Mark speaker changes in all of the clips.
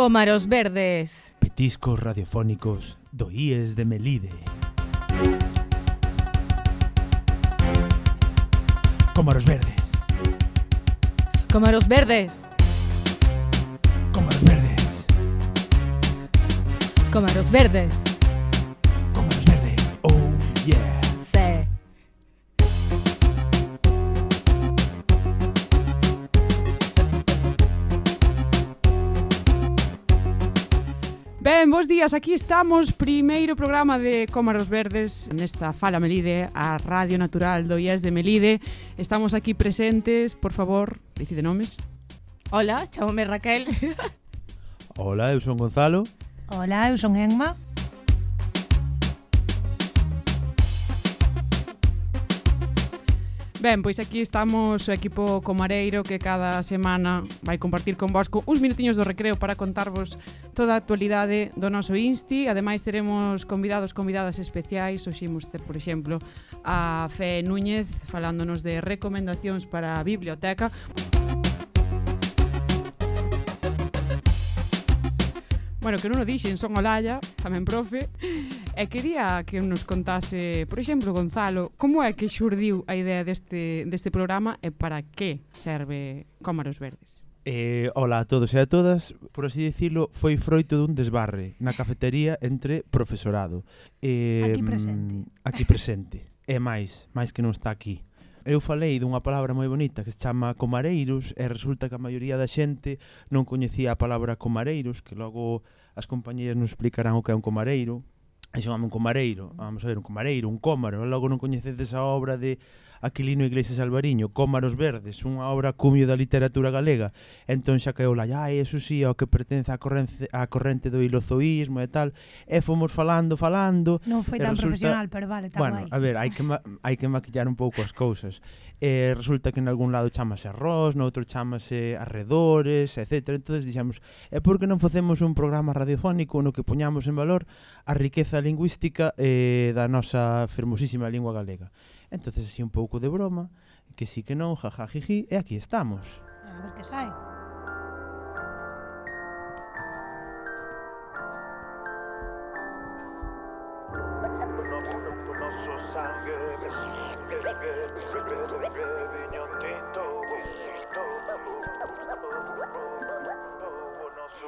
Speaker 1: Cómaros verdes.
Speaker 2: Petiscos radiofónicos do IES de Melide. Cómaros verdes.
Speaker 1: Cómaros verdes.
Speaker 2: Cómaros verdes.
Speaker 1: Cómaros verdes.
Speaker 2: Cómaros verdes. Oh yeah.
Speaker 3: Ben, bons días, aquí estamos, primeiro programa de Cómaros Verdes nesta Fala Melide, a Radio Natural do IES de Melide. Estamos aquí presentes, por favor, decide nomes.
Speaker 1: Hola, chamome Raquel.
Speaker 2: Hola, eu son Gonzalo.
Speaker 4: Hola, eu son Enma.
Speaker 3: Ben, pois aquí estamos o equipo Comareiro que cada semana vai compartir con vosco uns minutiños do recreo para contarvos toda a actualidade do noso Insti. Ademais teremos convidados, convidadas especiais. Hoxe imos ter, por exemplo, a Fe Núñez falándonos de recomendacións para a biblioteca. Música bueno, que non o dixen, son Olalla, tamén profe, e quería que nos contase, por exemplo, Gonzalo, como é que xurdiu a idea deste, deste programa e para que serve Cómaros Verdes?
Speaker 2: Eh, hola a todos e a todas, por así dicilo, foi froito dun desbarre na cafetería entre profesorado. Eh,
Speaker 4: aquí presente.
Speaker 2: Aquí presente. e máis, máis que non está aquí. Eu falei dunha palabra moi bonita que se chama comareiros e resulta que a maioría da xente non coñecía a palabra comareiros, que logo as compañeiras nos explicarán o que é un comareiro. E chamame un comareiro, vamos a ver, un comareiro, un cómaro, logo non coñecedes a obra de Aquilino Iglesias Alvariño, Cómaros Verdes, unha obra cumio da literatura galega. Entón xa caeu la, ai, eso sí, ao que pertence á corrente, á corrente do ilozoísmo e tal. E fomos falando, falando.
Speaker 4: Non foi tan
Speaker 2: resulta...
Speaker 4: profesional, pero vale, tan
Speaker 2: Bueno,
Speaker 4: vai.
Speaker 2: a ver, hai que, hai que maquillar un pouco as cousas. Eh, resulta que en algún lado chamase arroz, noutro chamase arredores, etc. Entonces dixemos, é porque non facemos un programa radiofónico no que poñamos en valor a riqueza lingüística eh, da nosa fermosísima lingua galega. Entonces así un pouco de broma, que sí que non, jaja, jiji, e aquí estamos.
Speaker 4: A ver que sai.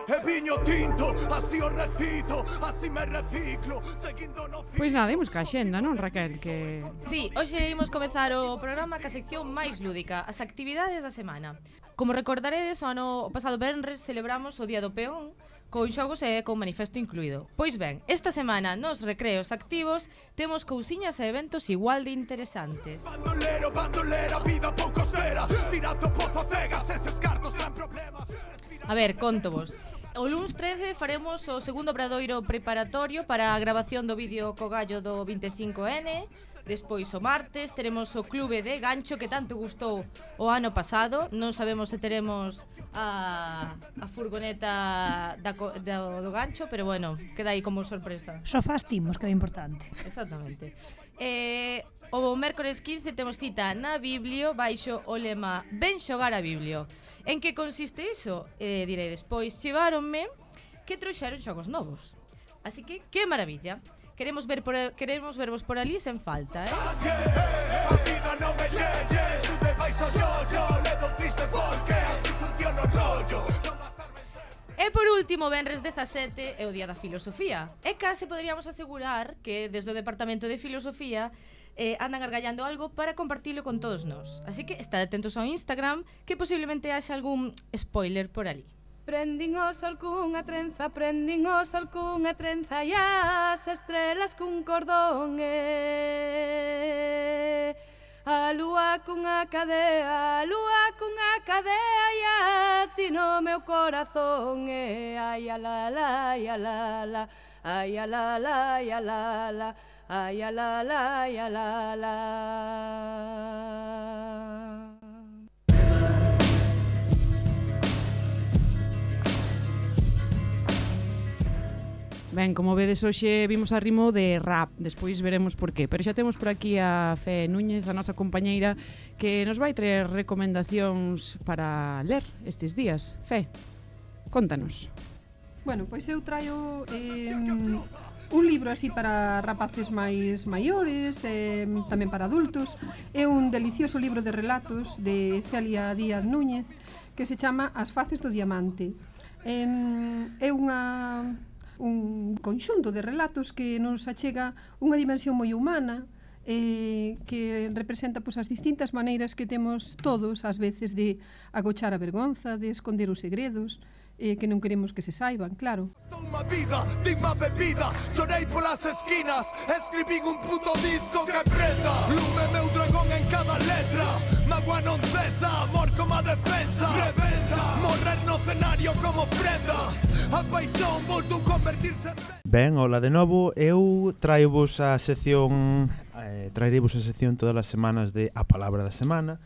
Speaker 5: E viño tinto, así o recito, así me reciclo, seguindo no ciclo.
Speaker 3: Pois nada, imos ca xenda, non, Raquel? Que...
Speaker 1: Sí, hoxe imos comezar o programa ca sección máis lúdica, as actividades da semana. Como recordaredes, o ano pasado Benres celebramos o Día do Peón, con xogos e con manifesto incluído. Pois ben, esta semana nos recreos activos temos cousiñas e eventos igual de interesantes.
Speaker 5: Bandolero, bandolera, vida pouco teras, tirando pozo cegas, eses cartos tan problemas.
Speaker 1: A ver, conto vos. O luns 13 faremos o segundo obradoiro preparatorio para a grabación do vídeo co gallo do 25N. Despois o martes teremos o clube de gancho que tanto gustou o ano pasado. Non sabemos se teremos a, a furgoneta da, da, do gancho, pero bueno, queda aí como sorpresa.
Speaker 4: Sofás timos, que é importante.
Speaker 1: Exactamente. Eh, o mércores 15 temos cita na Biblio baixo o lema Ben xogar a Biblio. En que consiste iso? Eh, direi despois, chevaronme que trouxeron xogos novos. Así que, que maravilla. Queremos ver por, queremos vervos por ali sen falta, eh?
Speaker 5: A vida non me sube baixo yo, yo, le dou triste porque así funciona o rollo.
Speaker 1: E por último, Benres 17 é o Día da Filosofía. E case poderíamos asegurar que desde o Departamento de Filosofía eh, andan argallando algo para compartilo con todos nós. Así que estad atentos ao Instagram, que posiblemente haxa algún spoiler por ali.
Speaker 6: Prendín o sol cunha trenza, prendín o sol cunha trenza e as estrelas cun cordón e a lúa cunha cadea, a lúa cunha cadea e a ti no meu corazón e ai a la la, ai a la la, ai a la la, ai a la la. Ay, ala, la, ay, ala, la.
Speaker 3: Ben, como vedes hoxe vimos a rimo de rap, despois veremos por qué, pero xa temos por aquí a Fe Núñez, a nosa compañeira, que nos vai traer recomendacións para ler estes días. Fe, contanos.
Speaker 7: Bueno, pois eu traio eh, un libro así para rapaces máis maiores, eh, tamén para adultos. É un delicioso libro de relatos de Celia Díaz Núñez que se chama As faces do diamante. Eh, é unha un conxunto de relatos que nos achega unha dimensión moi humana, eh, que representa pois, as distintas maneiras que temos todos, ás veces, de agochar a vergonza, de esconder os segredos, eh, que non queremos que se saiban, claro.
Speaker 5: Unha vida, digma bebida, chorei polas esquinas, escribín un puto disco que prenda, lume meu dragón en cada letra, magua non cesa, amor como a defensa, reventa, morrer no cenario como prenda, a paixón voltou convertirse en...
Speaker 2: Ben, hola de novo, eu traivos a sección, eh, trairei vos a sección todas as semanas de A Palabra da Semana,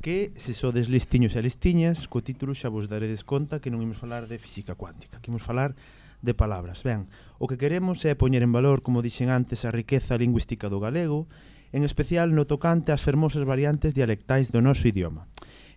Speaker 2: que se sodes listiños e listiñas, co título xa vos daredes conta que non imos falar de física cuántica, que imos falar de palabras. Ben, o que queremos é poñer en valor, como dixen antes, a riqueza lingüística do galego, en especial no tocante ás fermosas variantes dialectais do noso idioma.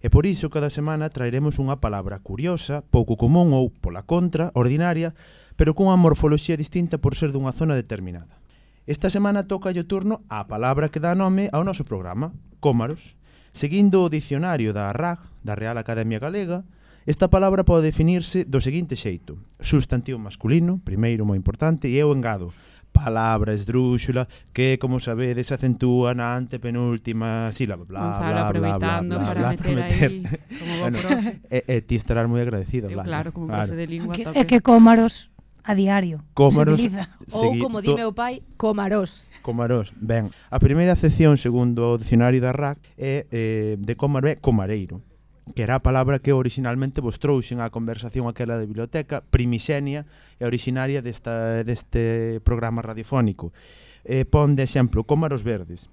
Speaker 2: E por iso cada semana traeremos unha palabra curiosa, pouco común ou, pola contra, ordinaria, pero cunha morfoloxía distinta por ser dunha zona determinada. Esta semana toca o turno á palabra que dá nome ao noso programa, cómaros. Seguindo o dicionario da RAG, da Real Academia Galega, esta palabra pode definirse do seguinte xeito. Substantivo masculino, primeiro moi importante, e eu engado, palabra esdrúxula que, como sabedes, acentúa na antepenúltima sílaba. Bla,
Speaker 3: Gonzalo,
Speaker 2: bla,
Speaker 3: aproveitando
Speaker 2: bla, bla,
Speaker 3: para,
Speaker 2: bla,
Speaker 3: meter para meter aí como
Speaker 2: bueno,
Speaker 3: profe.
Speaker 2: E, e ti estarás moi agradecido.
Speaker 3: Eu, claro, como claro. profe de lingua. É que,
Speaker 4: é que cómaros a diario.
Speaker 2: Cómaros.
Speaker 1: Ou, como di meu pai, comarós.
Speaker 2: Comarós, ben. A primeira acepción, segundo o dicionario da RAC, é eh, de cómaro é comareiro que era a palabra que originalmente vos trouxen á conversación aquela de biblioteca, primixenia e originaria desta, deste programa radiofónico. Eh, pon de exemplo, cómaros verdes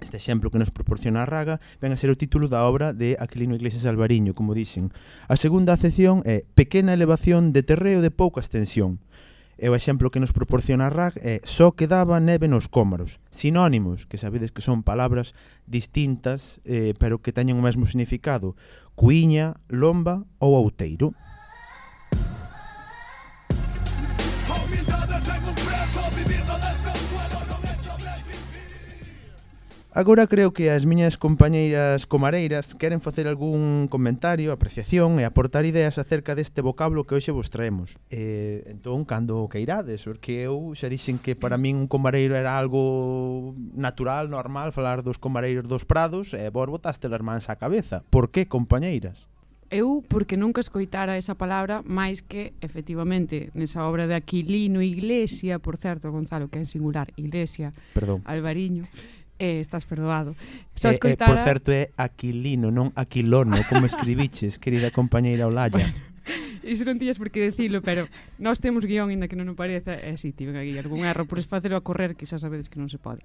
Speaker 2: Este exemplo que nos proporciona a Raga ven a ser o título da obra de Aquilino Iglesias Alvariño, como dixen. A segunda acepción é Pequena elevación de terreo de pouca extensión. E o exemplo que nos proporciona Raga é Só quedaba neve nos cómaros. Sinónimos, que sabedes que son palabras distintas, eh, pero que teñen o mesmo significado. Cuiña, lomba ou outeiro. Agora creo que as miñas compañeiras comareiras queren facer algún comentario, apreciación e aportar ideas acerca deste vocablo que hoxe vos traemos. E, entón, cando que irades, porque eu xa dixen que para min un comareiro era algo natural, normal, falar dos comareiros dos prados, e vos botaste as mans á cabeza. Por que, compañeiras?
Speaker 3: Eu, porque nunca escoitara esa palabra, máis que, efectivamente, nesa obra de Aquilino Iglesia, por certo, Gonzalo, que é en singular, Iglesia,
Speaker 2: Perdón.
Speaker 3: Alvariño, e eh, estás perdoado. Eh, Só
Speaker 2: escoitara... Eh,
Speaker 3: eh,
Speaker 2: por certo, é Aquilino, non Aquilono, como escribiches, querida compañeira Olalla.
Speaker 3: Iso non tiñas por que decilo, pero nós temos guión, inda que non nos pareza, e si, tiven aquí algún erro, por es facelo a correr, que xa sabedes que non se pode.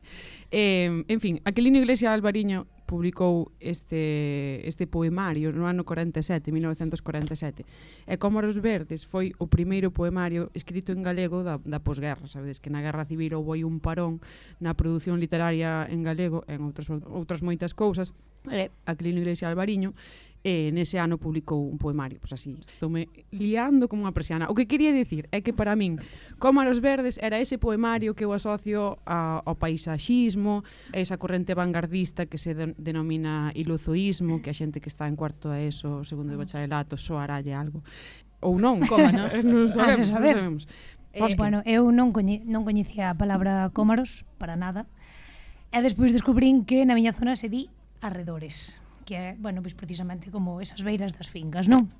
Speaker 3: Eh, en fin, Aquilino Iglesias Alvariño publicou este, este poemario no ano 47, 1947. E Cómoros Verdes foi o primeiro poemario escrito en galego da, da posguerra. Sabedes que na Guerra Civil houve un parón na produción literaria en galego en outras, outras moitas cousas. E a Iglesia Albariño Eh, e nese ano publicou un poemario, pois así, estoume liando como unha persiana. O que quería dicir é que para min Cómaros Verdes era ese poemario que eu asocio a, ao paisaxismo, esa corrente vanguardista que se de, denomina iluzoísmo, que a xente que está en cuarto da ESO, segundo de ah. bacharelato, soaralle algo. Ou non,
Speaker 1: cómanos, ah,
Speaker 3: non sabemos, non sabemos.
Speaker 1: Eh,
Speaker 4: bueno, eu non, coñe, non coñecía a palabra cómaros para nada. E despois descubrín que na miña zona se di arredores que é, bueno, pois precisamente como esas beiras das fincas, non?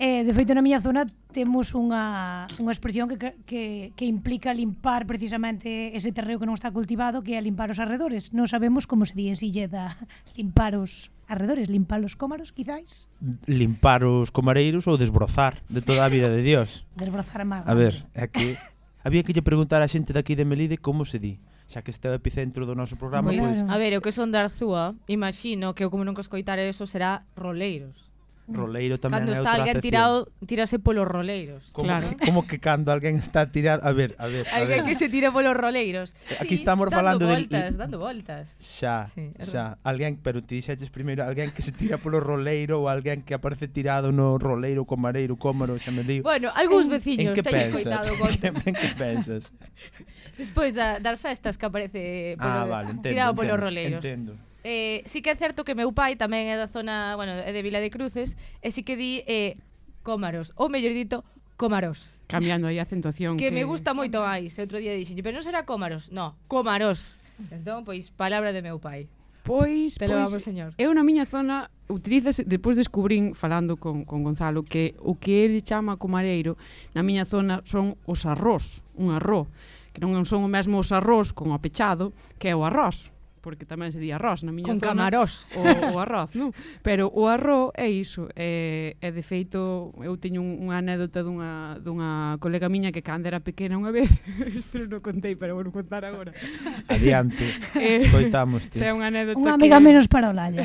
Speaker 4: Eh, de feito, na miña zona temos unha, unha expresión que, que, que implica limpar precisamente ese terreo que non está cultivado, que é limpar os arredores. Non sabemos como se di en silleda limpar os arredores, limpar os cómaros, quizáis?
Speaker 2: Limpar os comareiros ou desbrozar, de toda a vida de Dios.
Speaker 4: desbrozar a mar.
Speaker 2: A ver, é que había que lle preguntar a xente daqui de Melide como se di xa que este é o epicentro do noso programa,
Speaker 1: pois...
Speaker 2: Pues,
Speaker 4: pues,
Speaker 1: a ver, o que son de Arzúa, imagino que o como nunca escoitar eso será roleiros. Mm.
Speaker 2: roleiro tamén
Speaker 1: Cando está alguén tirado, tírase polos roleiros.
Speaker 2: Como,
Speaker 3: claro.
Speaker 2: que, como que cando alguén está tirado, a ver, a ver, a
Speaker 1: Alguén que se tira polos roleiros.
Speaker 2: Eh, aquí
Speaker 1: sí,
Speaker 2: estamos falando
Speaker 1: voltas, de dando voltas.
Speaker 2: Xa,
Speaker 1: sí,
Speaker 2: xa, alguén, pero ti dixeches primeiro alguén que se tira polo roleiro ou alguén que aparece tirado no roleiro, comareiro, cómaro, xa me lío.
Speaker 1: Bueno, algúns veciños teño escoitado contos.
Speaker 2: en que pensas?
Speaker 1: Despois da, das festas que aparece polo,
Speaker 2: ah, vale, entendo,
Speaker 1: tirado
Speaker 2: entendo, polos
Speaker 1: roleiros.
Speaker 2: Entendo
Speaker 1: eh, sí que é certo que meu pai tamén é da zona, bueno, é de Vila de Cruces, e sí que di eh, cómaros, ou mellor dito, cómaros.
Speaker 3: Cambiando aí a acentuación.
Speaker 1: Que, que me gusta moito máis. Outro día dixen, pero non será cómaros, no, cómaros. Entón, pois, palabra de meu pai.
Speaker 3: Pois,
Speaker 1: Te
Speaker 3: pois,
Speaker 1: señor.
Speaker 3: eu na miña zona utilizas, depois descubrín falando con, con Gonzalo que o que ele chama comareiro na miña zona son os arrós, un arró, que non son o mesmo os arrós con o pechado que é o arroz, porque tamén se di arroz na miña
Speaker 1: Con
Speaker 3: zona.
Speaker 1: camarós.
Speaker 3: O, o arroz, non? Pero o arroz é iso. É, é de feito, eu teño unha anécdota dunha, dunha colega miña que cando era pequena unha vez, isto non o contei, pero vou contar agora.
Speaker 2: Adiante,
Speaker 3: eh,
Speaker 2: coitamos ti.
Speaker 3: Ten unha anécdota
Speaker 4: Unha amiga que, menos para o lalla.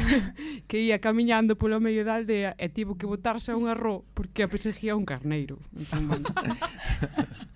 Speaker 3: que ia camiñando polo medio da aldea e tivo que botarse a un arroz porque a perseguía un carneiro. Entón, bueno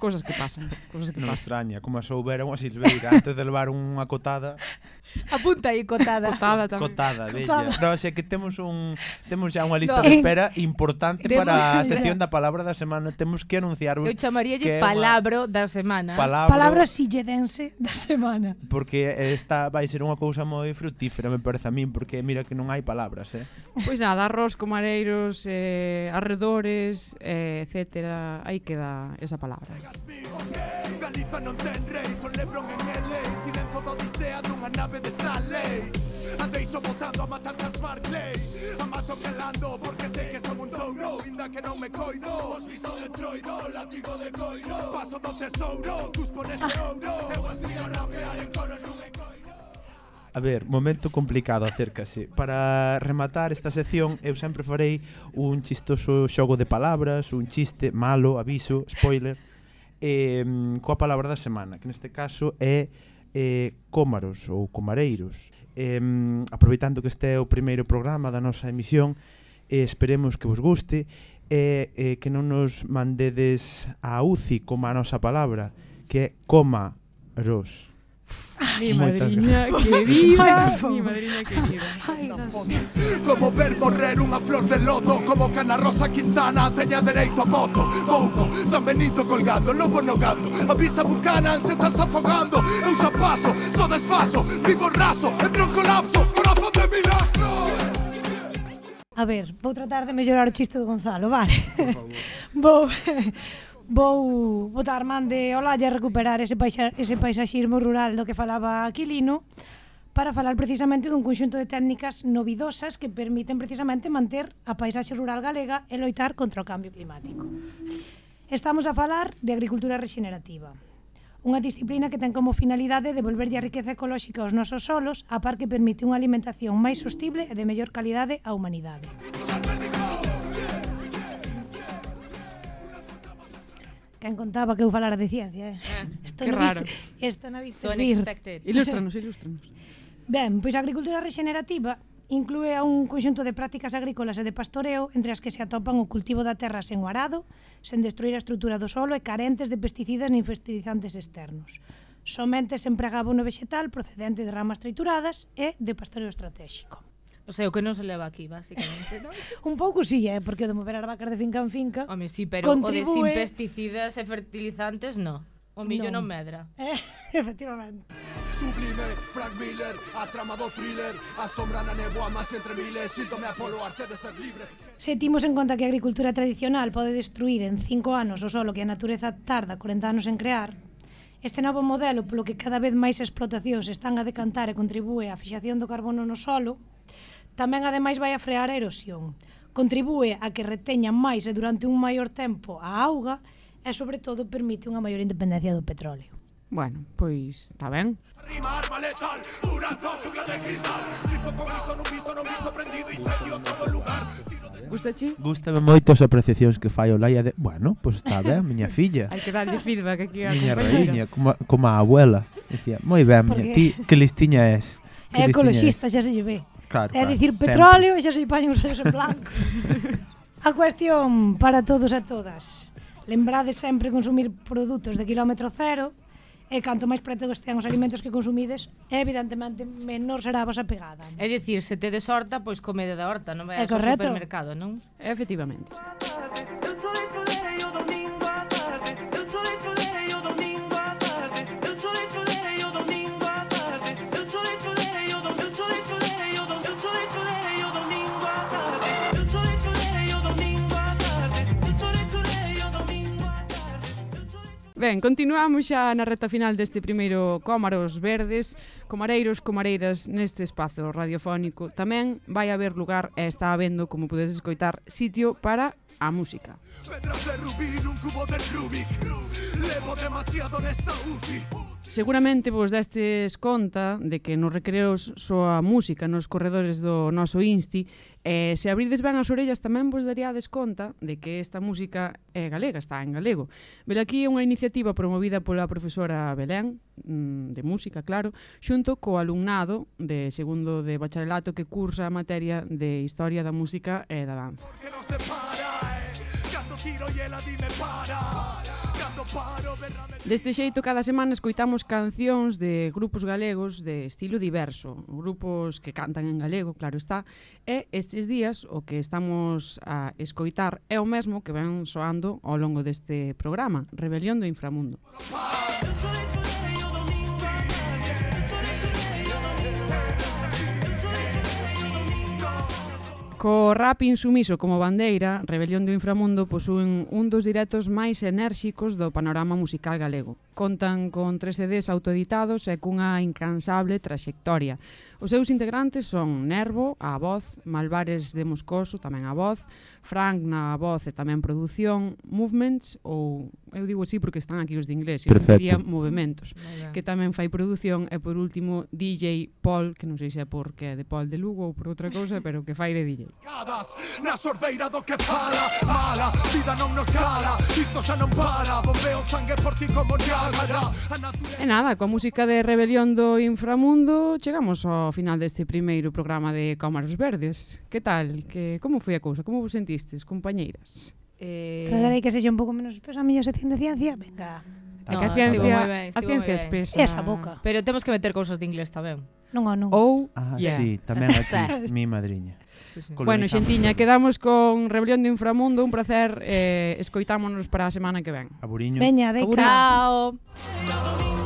Speaker 3: cosas que pasan, cousas que
Speaker 2: non
Speaker 3: pasan.
Speaker 2: extraña, como se houbera unha Silveira antes de levar unha cotada.
Speaker 1: Apunta aí cotada.
Speaker 3: Cotada tamén.
Speaker 2: Cotada, della.
Speaker 4: Cotada.
Speaker 2: No, xe que temos un temos xa unha lista
Speaker 1: no.
Speaker 2: de espera importante
Speaker 1: temos,
Speaker 2: para a sección da palabra da semana. Temos que anunciarvos
Speaker 1: Eu chamaríalle palabra da semana.
Speaker 2: Palabra,
Speaker 4: palabra silledense da semana.
Speaker 2: Porque esta vai ser unha cousa moi frutífera, me parece a min, porque mira que non hai palabras, eh.
Speaker 3: Pois nada, arroz, comareiros, eh, arredores, eh, etcétera, aí queda esa palabra okay.
Speaker 5: Galiza non ten rei, son Lebron en LA Silenzo da odisea dunha nave de Stanley Andeixo votando a matanzas Barclay Amato calando porque sei que son un touro. Inda que non me coido, os visto de troido Látigo de coiro, paso do tesouro tus pones de ouro, eu aspiro a rapear en coros non me coiro
Speaker 2: A ver, momento complicado acércase. Para rematar esta sección, eu sempre farei un chistoso xogo de palabras, un chiste malo, aviso, spoiler eh, coa palabra da semana, que neste caso é eh, cómaros ou comareiros. Eh, aproveitando que este é o primeiro programa da nosa emisión, eh, esperemos que vos guste e eh, eh, que non nos mandedes a UCI como a nosa palabra, que é comaros.
Speaker 3: Mi madriña que
Speaker 4: viva,
Speaker 3: mi madriña que
Speaker 4: viva.
Speaker 5: Como ver morrer unha flor de lodo, como que Ana Rosa Quintana teña dereito a voto. Pouco, San Benito colgando, lobo no gando, a visa bucana se estás afogando. Eu xa paso, so desfaso, vivo raso, entro en colapso, brazo de milastro.
Speaker 4: A ver, vou tratar de mellorar o chiste do Gonzalo, vale? Por favor. vou... vou botar man de Olalla a recuperar ese, paisa, ese paisaxismo rural do que falaba Aquilino para falar precisamente dun conxunto de técnicas novidosas que permiten precisamente manter a paisaxe rural galega e loitar contra o cambio climático. Estamos a falar de agricultura regenerativa, unha disciplina que ten como finalidade devolverlle a riqueza ecolóxica aos nosos solos, a par que permite unha alimentación máis sostible e de mellor calidade á humanidade. Quen contaba que eu falara de ciencia, eh? eh
Speaker 3: que raro.
Speaker 4: Viste, esta non viste
Speaker 1: so unexpected.
Speaker 3: Ilústranos, ilústranos.
Speaker 4: Ben, pois a agricultura regenerativa inclúe a un conxunto de prácticas agrícolas e de pastoreo entre as que se atopan o cultivo da terra sen o arado, sen destruir a estrutura do solo e carentes de pesticidas nin fertilizantes externos. Somente se empregaba abono vegetal procedente de ramas trituradas e de pastoreo estratégico.
Speaker 1: O sea, o que non se leva aquí, basicamente, non?
Speaker 4: un pouco sí, eh, porque o de mover as vacas de finca en finca...
Speaker 1: Home, sí, pero o de sin pesticidas e fertilizantes, no. O millo
Speaker 4: non,
Speaker 1: non medra.
Speaker 4: Eh, efectivamente.
Speaker 5: Sublime, Frank Miller, a trama do thriller, a sombra na neboa máis entre miles, síntome apolo arte de ser libre.
Speaker 4: Se timos en conta que a agricultura tradicional pode destruir en cinco anos o solo que a natureza tarda 40 anos en crear, Este novo modelo polo que cada vez máis explotacións están a decantar e contribúe á fixación do carbono no solo, Tamén ademais vai a frear a erosión. Contribúe a que reteña máis e durante un maior tempo a auga e sobre todo permite unha maior independencia do petróleo.
Speaker 3: Bueno, pois está ben.
Speaker 5: Rima, arma letal, de cristal con isto, non visto, non visto, prendido incendio todo lugar
Speaker 3: Gustache?
Speaker 2: Gústame moito as apreciacións que fai o Laia de... Bueno, pois pues está ben, miña filla.
Speaker 3: Hai que darlle feedback aquí a
Speaker 2: Miña reiña, como, como a abuela. Dicía, moi ben, miña, ti que listiña és. Que
Speaker 4: é ecologista, xa se lle ve.
Speaker 2: Claro,
Speaker 4: é
Speaker 2: claro,
Speaker 4: dicir, petróleo sempre. e xa se pañen os ollos en blanco. a cuestión para todos e todas. Lembrade sempre consumir produtos de quilómetro cero e canto máis preto que estean os alimentos que consumides, evidentemente menor será a vosa pegada.
Speaker 1: É dicir, se tedes horta, pois comede da horta, non vai ao supermercado, non?
Speaker 3: Efectivamente. Ben, continuamos xa na reta final deste primeiro Cómaros Verdes, comareiros, comareiras neste espazo radiofónico. Tamén vai haber lugar e está habendo, como podedes escoitar, sitio para a música.
Speaker 5: Pedras de rubí un cubo del Rubik. Levo demasiado nesta UCI.
Speaker 3: Seguramente vos destes conta de que nos recreos soa música nos corredores do noso insti e se abrides ben as orellas tamén vos daríades conta de que esta música é galega, está en galego. Vela aquí é unha iniciativa promovida pola profesora Belén, mm, de música, claro, xunto co alumnado de segundo de bacharelato que cursa a materia de Historia da Música e da Danza.
Speaker 5: Porque nos depara, eh? Cando tiro e ela dime para, para.
Speaker 3: Deste xeito, cada semana escoitamos cancións de grupos galegos de estilo diverso, grupos que cantan en galego, claro está, e estes días o que estamos a escoitar é o mesmo que ven soando ao longo deste programa, Rebelión do Inframundo. Co rap insumiso como bandeira, Rebelión do Inframundo posúen un dos directos máis enérxicos do panorama musical galego. Contan con tres CDs autoeditados e cunha incansable traxectoria. Os seus integrantes son Nervo, a voz, Malvares de Moscoso, tamén a voz, Frank na voz e tamén produción, Movements, ou eu digo así porque están aquí os de inglés, diría Movementos, que tamén fai produción, e por último DJ Paul, que non sei se é porque é de Paul de Lugo ou por outra cousa, pero que fai de DJ.
Speaker 5: Na sordeira do que fala, mala Vida non nos cala, isto xa non para Bombeo sangue por ti como Niágara
Speaker 3: E nada, coa música de Rebelión do Inframundo Chegamos ao final deste primeiro programa de Cámaras Verdes Que tal? Que, como foi a cousa? Como vos sentistes, compañeiras?
Speaker 1: Eh...
Speaker 4: Tratarei que sexa un pouco menos pesa a miña sección de ciencia Venga
Speaker 1: No,
Speaker 3: que a ciencia,
Speaker 1: ben,
Speaker 3: a ciencia espesa.
Speaker 4: Esa boca.
Speaker 1: Pero temos que meter cousas de inglés tamén.
Speaker 4: Non, non.
Speaker 3: Ou, oh,
Speaker 2: ah,
Speaker 3: yeah.
Speaker 2: sí, tamén aquí, mi madriña.
Speaker 1: Sí, sí.
Speaker 3: Bueno, xentiña, quedamos con Rebelión de Inframundo, un placer, eh, escoitámonos para a semana que ven.
Speaker 2: Aburiño.
Speaker 4: Veña, de
Speaker 1: Aburiño.
Speaker 5: Chao.